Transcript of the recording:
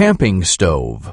camping stove.